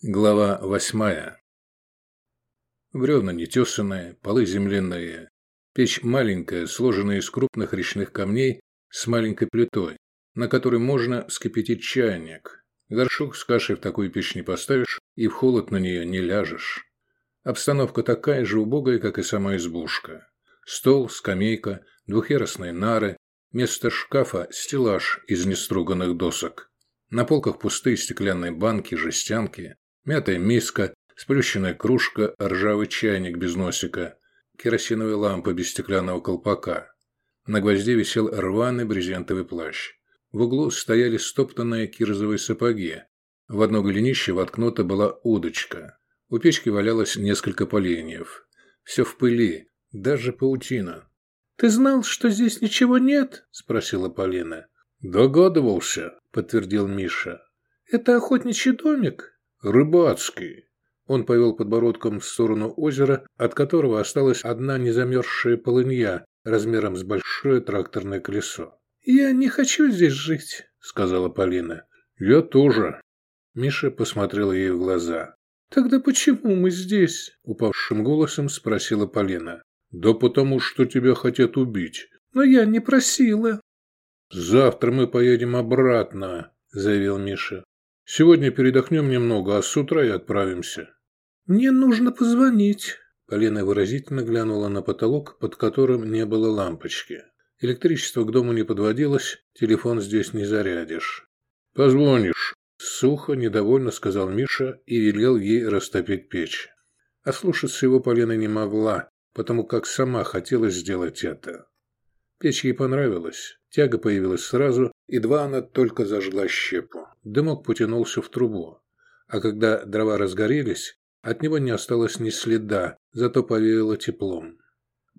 Глава восьмая. Бревна нетесанные, полы земляные. Печь маленькая, сложенная из крупных речных камней с маленькой плитой, на которой можно вскипятить чайник. Горшок с кашей в такую печь не поставишь и в холод на нее не ляжешь. Обстановка такая же убогая, как и сама избушка. Стол, скамейка, двухъярусные нары, вместо шкафа стеллаж из неструганных досок. На полках пустые стеклянные банки, жестянки, Мятая миска, сплющенная кружка, ржавый чайник без носика, керосиновая лампа без стеклянного колпака. На гвозде висел рваный брезентовый плащ. В углу стояли стоптанные кирзовые сапоги. В одно голенище воткнута была удочка. У печки валялось несколько поленьев. Все в пыли, даже паутина. «Ты знал, что здесь ничего нет?» – спросила Полина. «Догадывался», – подтвердил Миша. «Это охотничий домик?» «Рыбацкий». Он повел подбородком в сторону озера, от которого осталась одна незамерзшая полынья размером с большое тракторное колесо. «Я не хочу здесь жить», — сказала Полина. «Я тоже». Миша посмотрел ей в глаза. «Тогда почему мы здесь?» — упавшим голосом спросила Полина. «Да потому что тебя хотят убить». «Но я не просила». «Завтра мы поедем обратно», — заявил Миша. Сегодня передохнем немного, а с утра и отправимся. Мне нужно позвонить. Полина выразительно глянула на потолок, под которым не было лампочки. Электричество к дому не подводилось, телефон здесь не зарядишь. Позвонишь. Сухо, недовольно сказал Миша и велел ей растопить печь. А слушаться его Полина не могла, потому как сама хотела сделать это. Печь ей понравилась. Тяга появилась сразу, едва она только зажгла щепу. Дымок потянулся в трубу. А когда дрова разгорелись, от него не осталось ни следа, зато повеяло теплом.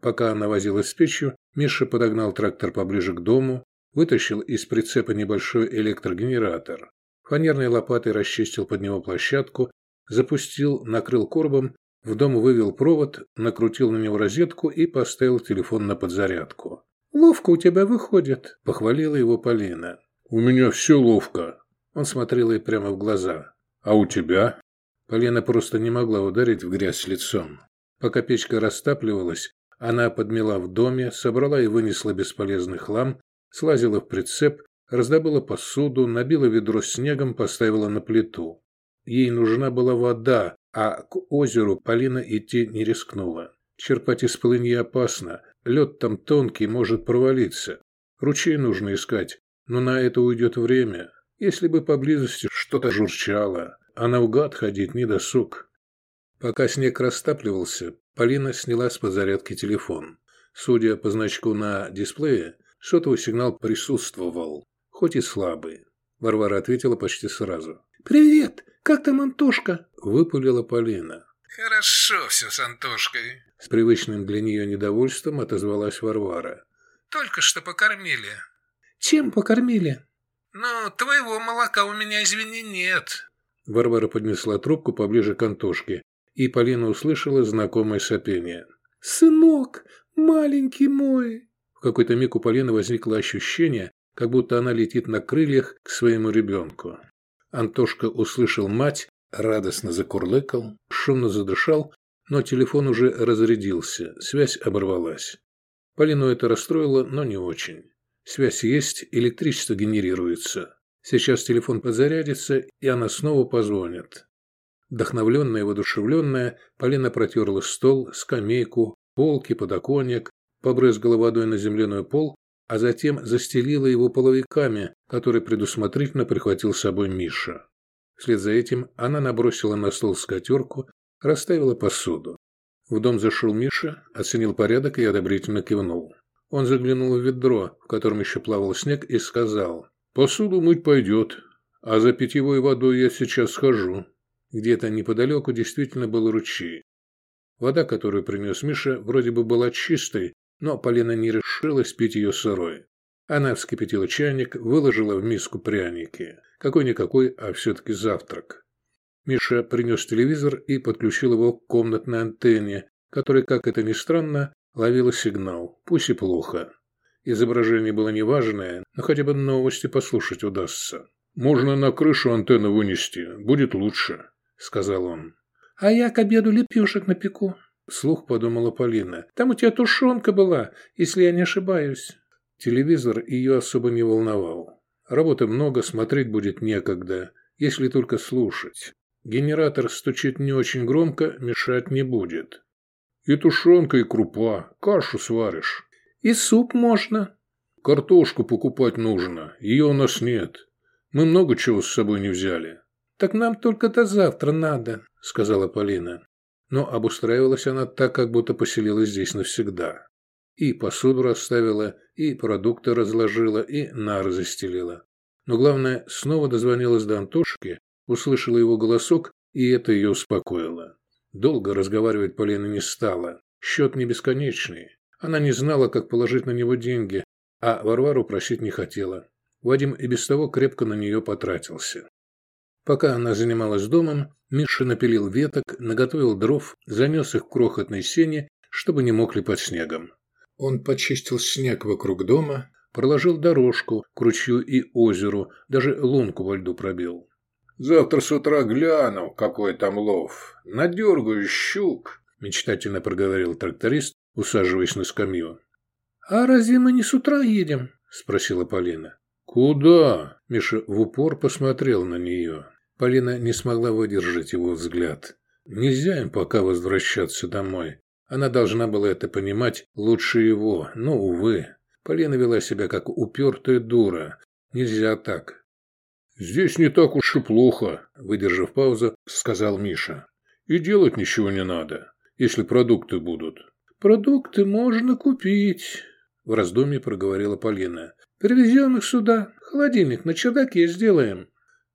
Пока она возилась с печью, Миша подогнал трактор поближе к дому, вытащил из прицепа небольшой электрогенератор. Фанерной лопатой расчистил под него площадку, запустил, накрыл коробом, в дом вывел провод, накрутил на него розетку и поставил телефон на подзарядку. «Ловко у тебя выходит», – похвалила его Полина. «У меня все ловко». Он смотрел ей прямо в глаза. «А у тебя?» Полина просто не могла ударить в грязь лицом. Пока печка растапливалась, она подмела в доме, собрала и вынесла бесполезный хлам, слазила в прицеп, раздобыла посуду, набила ведро снегом, поставила на плиту. Ей нужна была вода, а к озеру Полина идти не рискнула. Черпать из полыньи опасно, Лед там тонкий, может провалиться. Ручей нужно искать, но на это уйдет время. Если бы поблизости что-то журчало, а наугад ходить не досуг. Пока снег растапливался, Полина сняла с подзарядки телефон. Судя по значку на дисплее, сотовый сигнал присутствовал, хоть и слабый. Варвара ответила почти сразу. «Привет! Как там Антошка?» – выпалила Полина. «Хорошо все с Антошкой», с привычным для нее недовольством отозвалась Варвара. «Только что покормили». «Чем покормили?» «Ну, твоего молока у меня, извини, нет». Варвара поднесла трубку поближе к Антошке, и Полина услышала знакомое сопение. «Сынок, маленький мой!» В какой-то миг у Полины возникло ощущение, как будто она летит на крыльях к своему ребенку. Антошка услышал мать, радостно закурлыкал, шумно задышал но телефон уже разрядился, связь оборвалась. Полину это расстроило, но не очень. Связь есть, электричество генерируется. Сейчас телефон подзарядится, и она снова позвонит. Вдохновленная и воодушевленная, Полина протерла стол, скамейку, полки, подоконник, побрызгала водой на земляной пол, а затем застелила его половиками, которые предусмотрительно прихватил с собой Миша. Вслед за этим она набросила на стол скатерку, расставила посуду. В дом зашел Миша, оценил порядок и одобрительно кивнул. Он заглянул в ведро, в котором еще плавал снег, и сказал, «Посуду мыть пойдет, а за питьевой водой я сейчас схожу». Где-то неподалеку действительно был ручей. Вода, которую принес Миша, вроде бы была чистой, но Полина не решилась пить ее сырой. Она вскипятила чайник, выложила в миску пряники. Какой-никакой, а все-таки завтрак. Миша принес телевизор и подключил его к комнатной антенне, которая, как это ни странно, ловила сигнал, пусть и плохо. Изображение было неважное, но хотя бы новости послушать удастся. «Можно на крышу антенну вынести, будет лучше», – сказал он. «А я к обеду лепешек напеку», – вслух подумала Полина. «Там у тебя тушенка была, если я не ошибаюсь». Телевизор ее особо не волновал. Работы много, смотреть будет некогда, если только слушать. Генератор стучит не очень громко, мешать не будет. И тушенка, и крупа, кашу сваришь. И суп можно. Картошку покупать нужно, ее у нас нет. Мы много чего с собой не взяли. Так нам только до завтра надо, сказала Полина. Но обустраивалась она так, как будто поселилась здесь навсегда. И посуду расставила, и продукты разложила, и нар застелила. Но главное, снова дозвонилась до Антошки, услышала его голосок, и это ее успокоило. Долго разговаривать Полина не стала. Счет не бесконечный. Она не знала, как положить на него деньги, а Варвару просить не хотела. Вадим и без того крепко на нее потратился. Пока она занималась домом, Миша напилил веток, наготовил дров, занес их в крохотной сене, чтобы не мокли под снегом. Он почистил снег вокруг дома, проложил дорожку к ручью и озеру, даже лунку во льду пробил. «Завтра с утра гляну, какой там лов. Надергаю щук», – мечтательно проговорил тракторист, усаживаясь на скамью. «А разве мы не с утра едем?» – спросила Полина. «Куда?» – Миша в упор посмотрел на нее. Полина не смогла выдержать его взгляд. «Нельзя им пока возвращаться домой. Она должна была это понимать лучше его, но, увы. Полина вела себя как упертая дура. Нельзя так». «Здесь не так уж и плохо», – выдержав паузу, сказал Миша. «И делать ничего не надо, если продукты будут». «Продукты можно купить», в раздумье проговорила Полина. «Привезем их сюда. Холодильник на чердаке сделаем».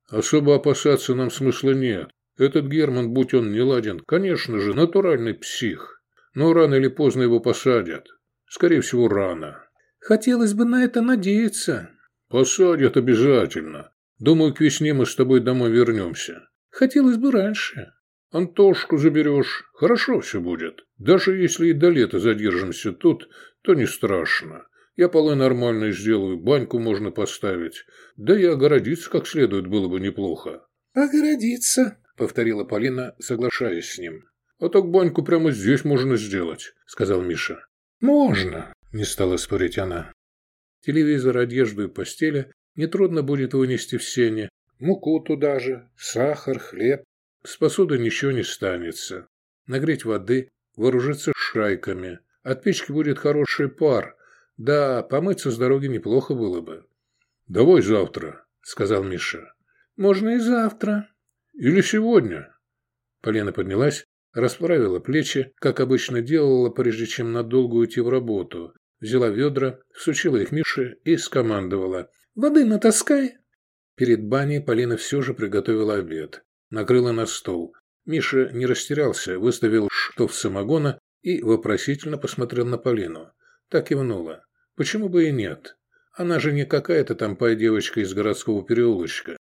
«Особо опасаться нам смысла нет. Этот Герман, будь он не ладен, конечно же, натуральный псих. Но рано или поздно его посадят. Скорее всего, рано». «Хотелось бы на это надеяться». «Посадят обязательно. Думаю, к весне мы с тобой домой вернемся». «Хотелось бы раньше». «Антошку заберешь. Хорошо все будет. Даже если и до лета задержимся тут, то не страшно. Я полы нормально сделаю, баньку можно поставить. Да и огородиться как следует было бы неплохо». «Огородиться», — повторила Полина, соглашаясь с ним. «А так баньку прямо здесь можно сделать», — сказал Миша. «Можно», — не стала спорить она. Телевизор, одежду и постели нетрудно будет вынести в сене. Муку туда же, сахар, хлеб. С посуды ничего не станется. Нагреть воды, вооружиться шайками. От печки будет хороший пар. Да, помыться с дороги неплохо было бы. «Давай завтра», — сказал Миша. «Можно и завтра». «Или сегодня». Полина поднялась, расправила плечи, как обычно делала, прежде чем надолго уйти в работу. Взяла ведра, всучила их Мише и скомандовала. «Воды натаскай». Перед баней Полина все же приготовила обед. Накрыла на стол. Миша не растерялся, выставил штоф самогона и вопросительно посмотрел на Полину. Так кивнула. Почему бы и нет? Она же не какая-то там девочка из городского переулочка.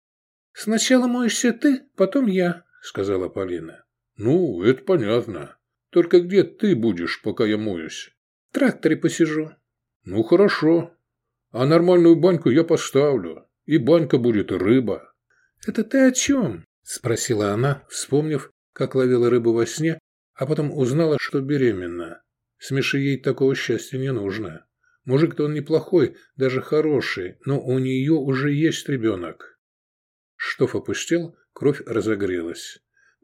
«Сначала моешься ты, потом я», — сказала Полина. «Ну, это понятно. Только где ты будешь, пока я моюсь?» «В тракторе посижу». «Ну, хорошо. А нормальную баньку я поставлю. И банька будет, и рыба». «Это ты о чем?» – спросила она, вспомнив, как ловила рыбу во сне а потом узнала, что беременна. Смеши ей такого счастья не нужно. Мужик-то он неплохой, даже хороший, но у нее уже есть ребенок. Штоф опустел, кровь разогрелась.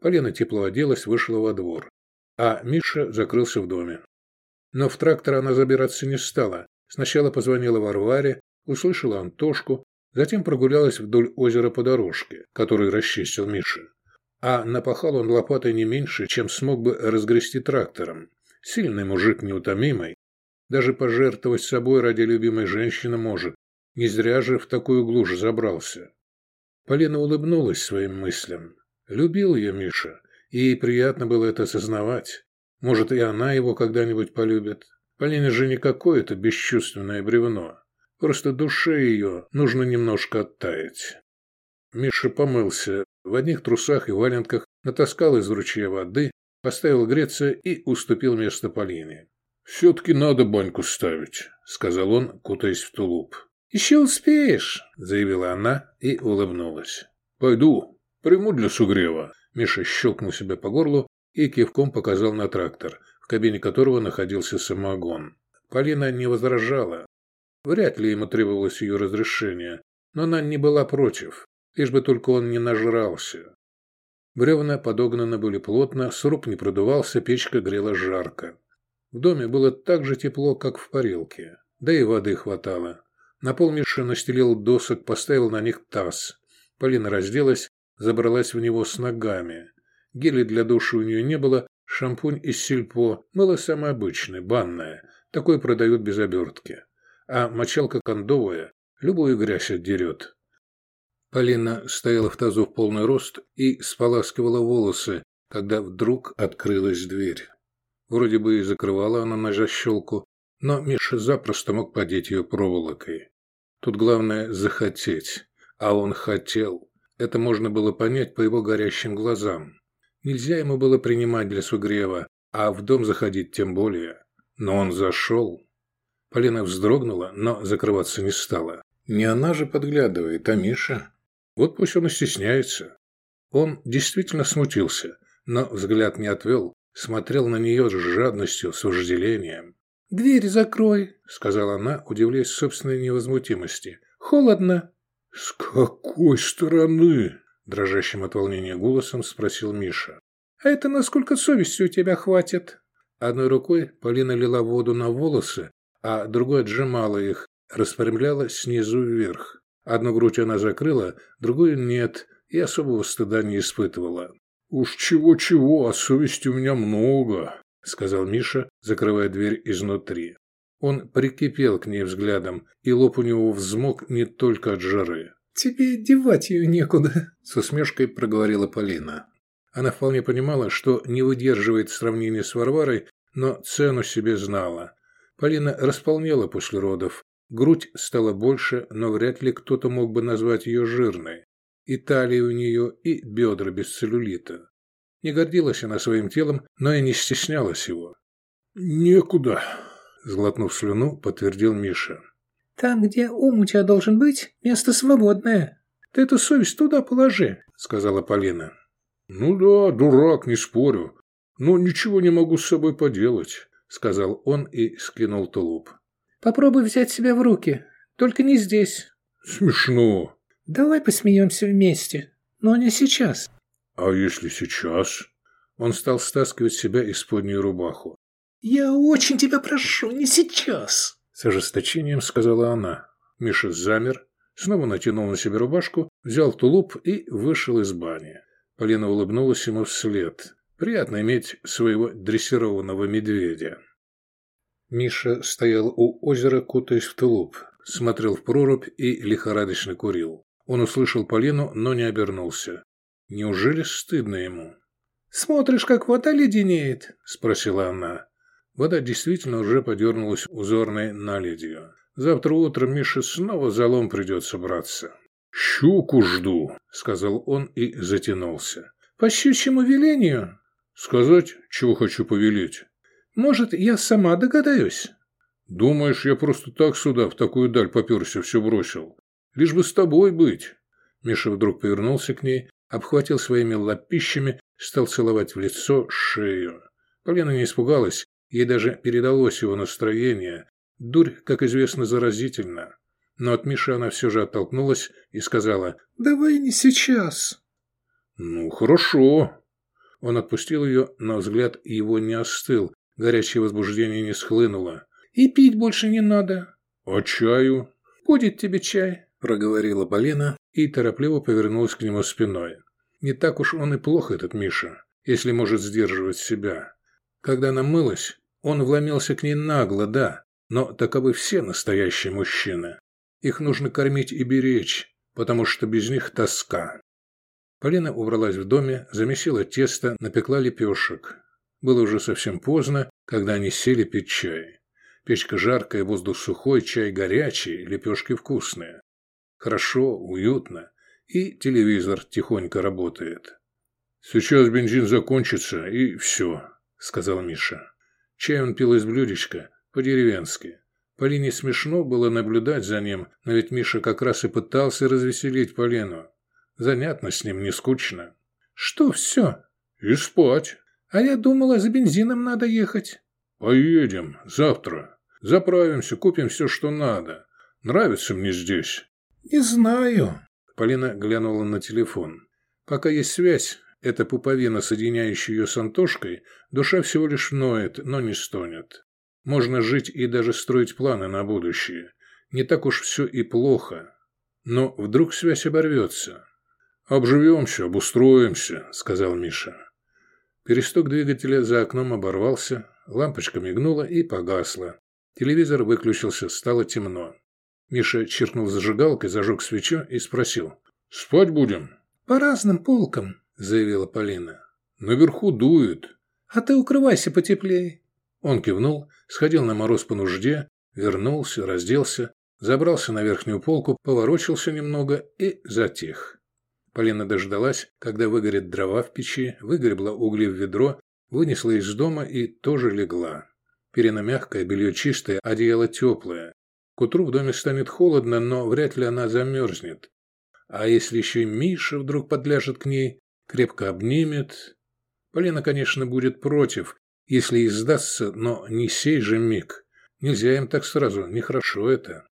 Полина тепло оделась, вышла во двор. А Миша закрылся в доме. Но в трактор она забираться не стала. Сначала позвонила Варваре, услышала Антошку, затем прогулялась вдоль озера по дорожке, которую расчистил Миша. А напахал он лопатой не меньше, чем смог бы разгрести трактором. Сильный мужик, неутомимый. Даже пожертвовать собой ради любимой женщины может. Не зря же в такую глушь забрался. Полина улыбнулась своим мыслям. Любил ее Миша, и ей приятно было это осознавать. Может, и она его когда-нибудь полюбит. Полине же не какое-то бесчувственное бревно. Просто душе ее нужно немножко оттаять. Миша помылся, в одних трусах и валенках, натаскал из ручья воды, поставил греться и уступил место Полине. «Все-таки надо баньку ставить», — сказал он, кутаясь в тулуп. «Еще успеешь», — заявила она и улыбнулась. «Пойду, «Приму для сугрева». Миша щелкнул себя по горлу и кивком показал на трактор, в кабине которого находился самогон. Полина не возражала. Вряд ли ему требовалось ее разрешение, но она не была против, лишь бы только он не нажрался. Бревна подогнаны были плотно, сруб не продувался, печка грела жарко. В доме было так же тепло, как в парилке, да и воды хватало. На пол Миша настелил досок, поставил на них таз. Полина разделась, забралась в него с ногами. Гели для душа у нее не было, шампунь из сельпо, мыло самое обычное, банное. Такое продают без обертки. А мочалка кондовая любую грязь отдерет. Полина стояла в тазу в полный рост и споласкивала волосы, когда вдруг открылась дверь. Вроде бы и закрывала она на защелку, но Миша запросто мог подеть ее проволокой. Тут главное захотеть. А он хотел. Это можно было понять по его горящим глазам. Нельзя ему было принимать для сугрева, а в дом заходить тем более. Но он зашел. Полина вздрогнула, но закрываться не стала. Не она же подглядывает, а Миша. Вот пусть он и стесняется. Он действительно смутился, но взгляд не отвел, смотрел на нее с жадностью, с вожделением. «Дверь закрой», — сказала она, удивляясь собственной невозмутимости. «Холодно». «С какой стороны?» – дрожащим от волнения голосом спросил Миша. «А это насколько совести у тебя хватит?» Одной рукой Полина лила воду на волосы, а другой отжимала их, распрямляла снизу вверх. Одну грудь она закрыла, другую нет, и особого стыда не испытывала. «Уж чего-чего, а совести у меня много», – сказал Миша, закрывая дверь изнутри. Он прикипел к ней взглядом, и лоб у него взмок не только от жары. «Тебе девать ее некуда», – с усмешкой проговорила Полина. Она вполне понимала, что не выдерживает сравнения с Варварой, но цену себе знала. Полина располнела после родов. Грудь стала больше, но вряд ли кто-то мог бы назвать ее жирной. И талия у нее, и бедра без целлюлита. Не гордилась она своим телом, но и не стеснялась его. «Некуда», Сглотнув слюну, подтвердил Миша. «Там, где ум у тебя должен быть, место свободное. Ты эту совесть туда положи», — сказала Полина. «Ну да, дурак, не спорю. Но ничего не могу с собой поделать», — сказал он и скинул тулуп. «Попробуй взять себя в руки. Только не здесь». «Смешно». «Давай посмеемся вместе. Но не сейчас». «А если сейчас?» Он стал стаскивать себя исподнюю рубаху. «Я очень тебя прошу, не сейчас!» С ожесточением сказала она. Миша замер, снова натянул на себя рубашку, взял тулуп и вышел из бани. Полина улыбнулась ему вслед. Приятно иметь своего дрессированного медведя. Миша стоял у озера, кутаясь в тулуп, смотрел в прорубь и лихорадочно курил. Он услышал Полину, но не обернулся. Неужели стыдно ему? «Смотришь, как вода леденеет?» – спросила она. Вода действительно уже подернулась узорной наледью. Завтра утром Мише снова за лом придется браться. «Щуку жду», — сказал он и затянулся. «По щучьему велению?» «Сказать, чего хочу повелеть?» «Может, я сама догадаюсь?» «Думаешь, я просто так сюда, в такую даль поперся, все бросил? Лишь бы с тобой быть!» Миша вдруг повернулся к ней, обхватил своими лапищами, стал целовать в лицо, шею. Полина не испугалась, Ей даже передалось его настроение. Дурь, как известно, заразительна. Но от Миши она все же оттолкнулась и сказала «Давай не сейчас». «Ну, хорошо». Он отпустил ее, но взгляд его не остыл, горячее возбуждение не схлынуло. «И пить больше не надо». «А чаю?» «Будет тебе чай», – проговорила Полина и торопливо повернулась к нему спиной. Не так уж он и плох, этот Миша, если может сдерживать себя. Когда она мылась, он вломился к ней нагло, да, но таковы все настоящие мужчины. Их нужно кормить и беречь, потому что без них тоска. Полина убралась в доме, замесила тесто, напекла лепешек. Было уже совсем поздно, когда они сели пить чай. Печка жаркая, воздух сухой, чай горячий, лепешки вкусные. Хорошо, уютно. И телевизор тихонько работает. «Сейчас бензин закончится, и все», — сказал Миша. Чай он пил из блюдечка, по-деревенски. Полине смешно было наблюдать за ним, но ведь Миша как раз и пытался развеселить Полину. Занятно с ним, не скучно. Что все? И спать. А я думала, за бензином надо ехать. Поедем. Завтра. Заправимся, купим все, что надо. Нравится мне здесь. Не знаю. Полина глянула на телефон. Пока есть связь, эта пуповина, соединяющая ее с Антошкой, душа всего лишь ноет, но не стонет. Можно жить и даже строить планы на будущее. Не так уж все и плохо. Но вдруг связь оборвется. «Обживемся, обустроимся», — сказал Миша. Перестук двигателя за окном оборвался, лампочка мигнула и погасла. Телевизор выключился, стало темно. Миша чиркнул зажигалкой, зажег свечу и спросил. «Спать будем?» «По разным полкам», — заявила Полина. «Наверху дует». «А ты укрывайся потеплее». Он кивнул, сходил на мороз по нужде, вернулся, разделся, забрался на верхнюю полку, поворочился немного и затих. Полина дождалась, когда выгорят дрова в печи, выгребла угли в ведро, вынесла из дома и тоже легла. Перина мягкая, белье чистое, одеяло теплое. К утру в доме станет холодно, но вряд ли она замерзнет. А если еще и Миша вдруг подляжет к ней, крепко обнимет... Полина, конечно, будет против, если и сдастся, но не сей же миг. Нельзя им так сразу, нехорошо это.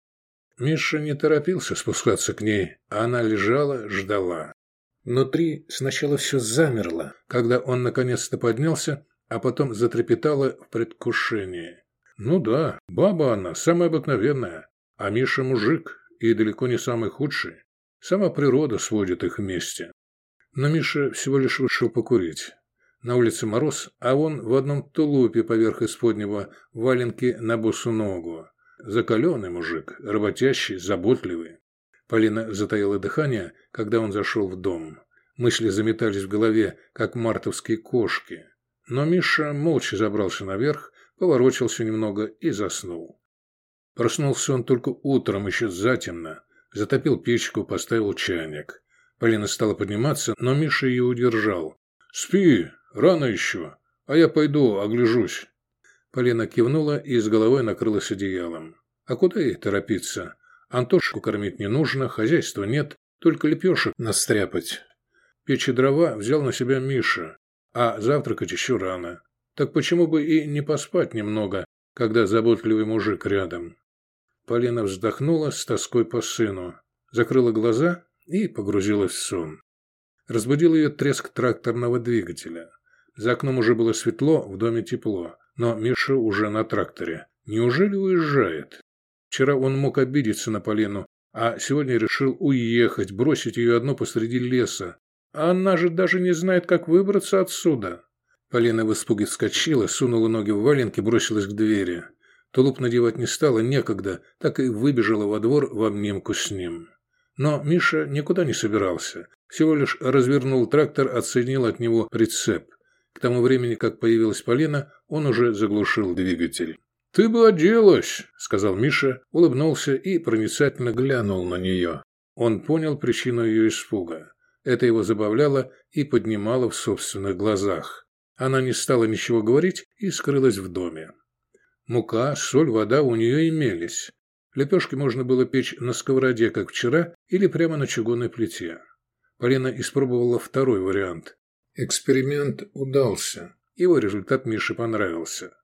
Миша не торопился спускаться к ней, а она лежала, ждала. Внутри сначала все замерло, когда он наконец-то поднялся, а потом затрепетало в предвкушении. Ну да, баба она, самая обыкновенная, а Миша мужик и далеко не самый худший. Сама природа сводит их вместе. Но Миша всего лишь вышел покурить. На улице мороз, а он в одном тулупе поверх исподнего валенки на босу ногу. Закаленный мужик, работящий, заботливый. Полина затаила дыхание, когда он зашел в дом. Мысли заметались в голове, как мартовские кошки. Но Миша молча забрался наверх, поворочился немного и заснул. Проснулся он только утром, еще затемно. Затопил печку, поставил чайник. Полина стала подниматься, но Миша ее удержал. «Спи, рано еще, а я пойду, огляжусь». Полина кивнула и с головой накрылась одеялом. А куда ей торопиться? Антошку кормить не нужно, хозяйства нет, только лепешек настряпать. Печи дрова взял на себя Миша, а завтракать еще рано. Так почему бы и не поспать немного, когда заботливый мужик рядом? Полина вздохнула с тоской по сыну, закрыла глаза и погрузилась в сон. Разбудил ее треск тракторного двигателя. За окном уже было светло, в доме тепло но Миша уже на тракторе. Неужели уезжает? Вчера он мог обидеться на Полину, а сегодня решил уехать, бросить ее одну посреди леса. А она же даже не знает, как выбраться отсюда. Полина в испуге вскочила, сунула ноги в валенки, бросилась к двери. Тулуп надевать не стало, некогда, так и выбежала во двор в обнимку с ним. Но Миша никуда не собирался. Всего лишь развернул трактор, отсоединил от него прицеп. К тому времени, как появилась Полина, он уже заглушил двигатель. «Ты бы оделась», — сказал Миша, улыбнулся и проницательно глянул на нее. Он понял причину ее испуга. Это его забавляло и поднимало в собственных глазах. Она не стала ничего говорить и скрылась в доме. Мука, соль, вода у нее имелись. Лепешки можно было печь на сковороде, как вчера, или прямо на чугунной плите. Полина испробовала второй вариант. Эксперимент удался. Его результат Мише понравился.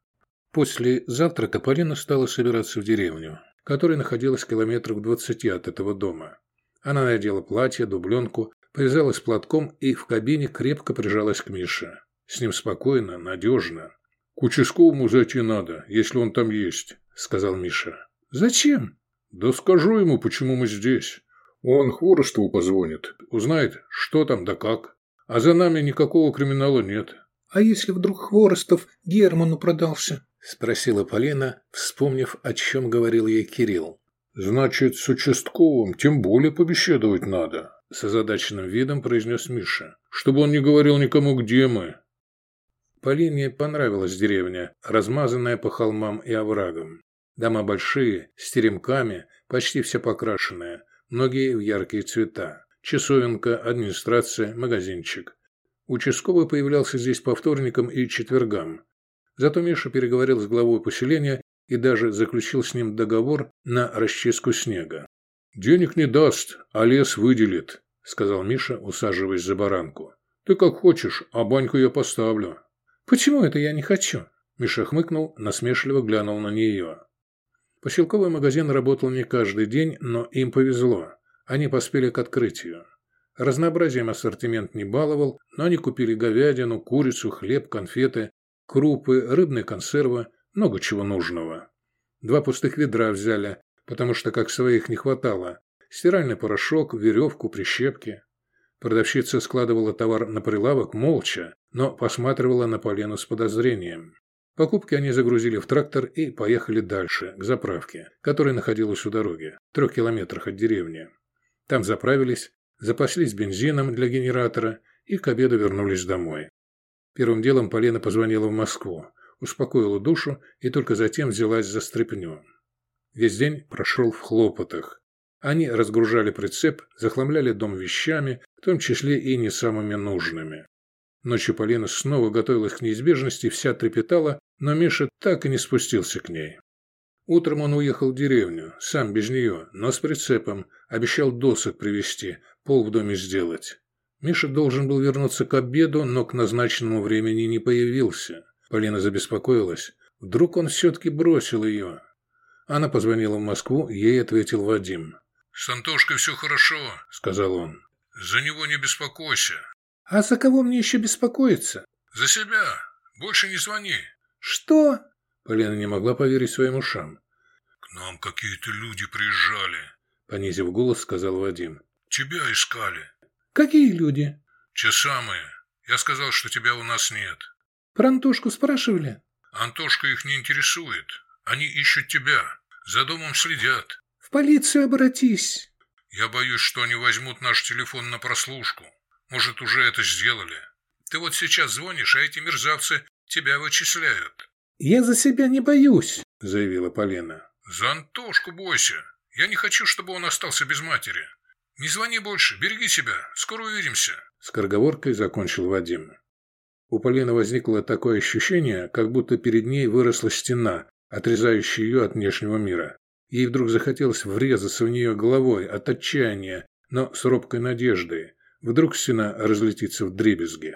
После завтрака Полина стала собираться в деревню, которая находилась километров двадцати от этого дома. Она надела платье, дубленку, повязалась платком и в кабине крепко прижалась к Мише. С ним спокойно, надежно. «К участковому зайти надо, если он там есть», — сказал Миша. «Зачем?» «Да скажу ему, почему мы здесь. Он Хворостову позвонит, узнает, что там да как». А за нами никакого криминала нет. А если вдруг Хворостов Герману продался? Спросила Полина, вспомнив, о чем говорил ей Кирилл. Значит, с участковым тем более побеседовать надо. С озадаченным видом произнес Миша. Чтобы он не говорил никому, где мы. Полине понравилась деревня, размазанная по холмам и оврагам. Дома большие, с теремками, почти все покрашенные, многие в яркие цвета. Часовенка, администрация, магазинчик. Участковый появлялся здесь по вторникам и четвергам. Зато Миша переговорил с главой поселения и даже заключил с ним договор на расчистку снега. «Денег не даст, а лес выделит», – сказал Миша, усаживаясь за баранку. «Ты как хочешь, а баньку я поставлю». «Почему это я не хочу?» Миша хмыкнул, насмешливо глянул на нее. Поселковый магазин работал не каждый день, но им повезло. Они поспели к открытию. Разнообразием ассортимент не баловал, но они купили говядину, курицу, хлеб, конфеты, крупы, рыбные консервы, много чего нужного. Два пустых ведра взяли, потому что как своих не хватало. Стиральный порошок, веревку, прищепки. Продавщица складывала товар на прилавок молча, но посматривала на Полену с подозрением. Покупки они загрузили в трактор и поехали дальше, к заправке, которая находилась у дороги, в трех километрах от деревни. Там заправились, запаслись бензином для генератора и к обеду вернулись домой. Первым делом Полина позвонила в Москву, успокоила душу и только затем взялась за стряпню. Весь день прошел в хлопотах. Они разгружали прицеп, захламляли дом вещами, в том числе и не самыми нужными. Ночью Полина снова готовилась к неизбежности, вся трепетала, но Миша так и не спустился к ней. Утром он уехал в деревню, сам без нее, но с прицепом, обещал досок привезти, пол в доме сделать. Миша должен был вернуться к обеду, но к назначенному времени не появился. Полина забеспокоилась. Вдруг он все-таки бросил ее. Она позвонила в Москву, ей ответил Вадим. «С Антошкой все хорошо», — сказал он. «За него не беспокойся». «А за кого мне еще беспокоиться?» «За себя. Больше не звони». «Что?» Полина не могла поверить своим ушам. «К нам какие-то люди приезжали», — понизив голос, сказал Вадим. «Тебя искали». «Какие люди?» «Те самые. Я сказал, что тебя у нас нет». «Про Антошку спрашивали?» «Антошка их не интересует. Они ищут тебя. За домом следят». «В полицию обратись». «Я боюсь, что они возьмут наш телефон на прослушку. Может, уже это сделали. Ты вот сейчас звонишь, а эти мерзавцы тебя вычисляют». «Я за себя не боюсь», — заявила Полина. «За Антошку бойся. Я не хочу, чтобы он остался без матери. Не звони больше, береги себя. Скоро увидимся». С корговоркой закончил Вадим. У Полины возникло такое ощущение, как будто перед ней выросла стена, отрезающая ее от внешнего мира. Ей вдруг захотелось врезаться в нее головой от отчаяния, но с робкой надеждой. Вдруг стена разлетится в дребезги.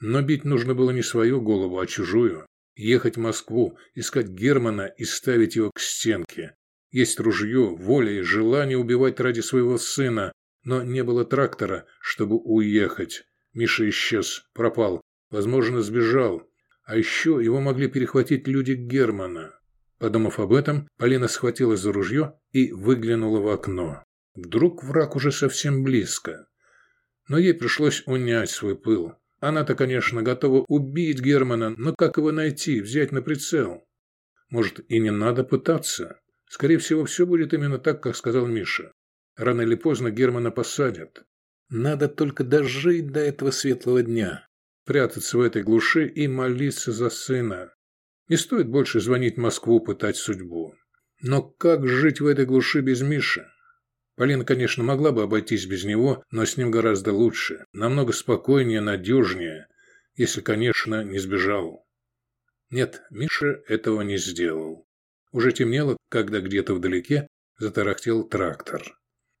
Но бить нужно было не свою голову, а чужую. Ехать в Москву, искать Германа и ставить его к стенке. Есть ружье, воля и желание убивать ради своего сына, но не было трактора, чтобы уехать. Миша исчез, пропал, возможно, сбежал. А еще его могли перехватить люди Германа. Подумав об этом, Полина схватилась за ружье и выглянула в окно. Вдруг враг уже совсем близко. Но ей пришлось унять свой пыл. Она-то, конечно, готова убить Германа, но как его найти, взять на прицел? Может, и не надо пытаться? Скорее всего, все будет именно так, как сказал Миша. Рано или поздно Германа посадят. Надо только дожить до этого светлого дня, прятаться в этой глуши и молиться за сына. Не стоит больше звонить в Москву, пытать судьбу. Но как жить в этой глуши без Миши? Полина, конечно, могла бы обойтись без него, но с ним гораздо лучше, намного спокойнее, надежнее, если, конечно, не сбежал. Нет, Миша этого не сделал. Уже темнело, когда где-то вдалеке затарахтел трактор.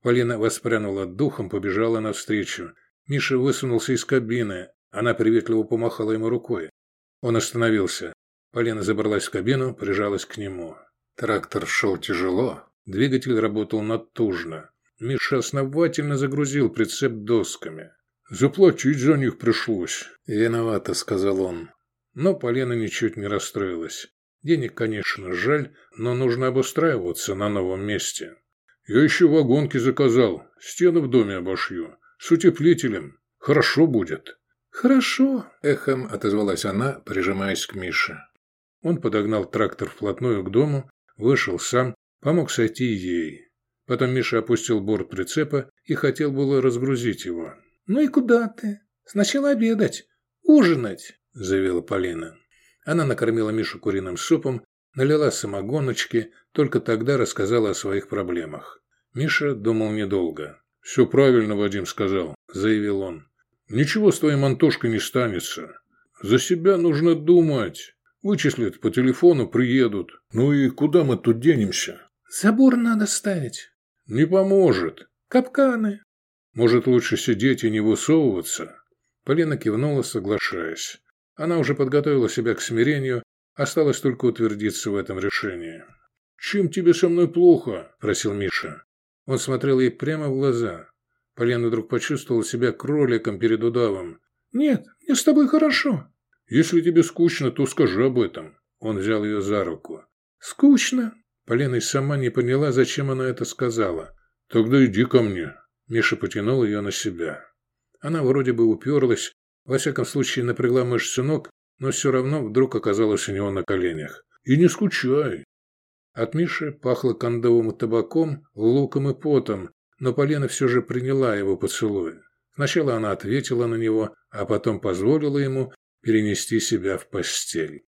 Полина воспрянула духом, побежала навстречу. Миша высунулся из кабины. Она приветливо помахала ему рукой. Он остановился. Полина забралась в кабину, прижалась к нему. Трактор шел тяжело, Двигатель работал натужно. Миша основательно загрузил прицеп досками. «Заплатить за них пришлось». «Виновато», — сказал он. Но Полина ничуть не расстроилась. Денег, конечно, жаль, но нужно обустраиваться на новом месте. «Я еще вагонки заказал. Стены в доме обошью. С утеплителем. Хорошо будет». «Хорошо», – эхом отозвалась она, прижимаясь к Мише. Он подогнал трактор вплотную к дому, вышел сам, Помог сойти ей. Потом Миша опустил борт прицепа и хотел было разгрузить его. «Ну и куда ты? Сначала обедать, ужинать», – заявила Полина. Она накормила Мишу куриным супом, налила самогоночки, только тогда рассказала о своих проблемах. Миша думал недолго. «Все правильно Вадим сказал», – заявил он. «Ничего с твоим Антошкой не станется. За себя нужно думать. Вычислят по телефону, приедут. Ну и куда мы тут денемся?» Забор надо ставить. Не поможет. Капканы. Может, лучше сидеть и не высовываться?» Полина кивнула, соглашаясь. Она уже подготовила себя к смирению, осталось только утвердиться в этом решении. «Чем тебе со мной плохо?» – просил Миша. Он смотрел ей прямо в глаза. Полина вдруг почувствовала себя кроликом перед удавом. «Нет, мне с тобой хорошо». «Если тебе скучно, то скажи об этом». Он взял ее за руку. «Скучно». Полина и сама не поняла, зачем она это сказала. «Тогда иди ко мне». Миша потянул ее на себя. Она вроде бы уперлась, во всяком случае напрягла мышцы ног, но все равно вдруг оказалась у него на коленях. «И не скучай!» От Миши пахло кондовым табаком, луком и потом, но Полина все же приняла его поцелуй. Сначала она ответила на него, а потом позволила ему перенести себя в постель.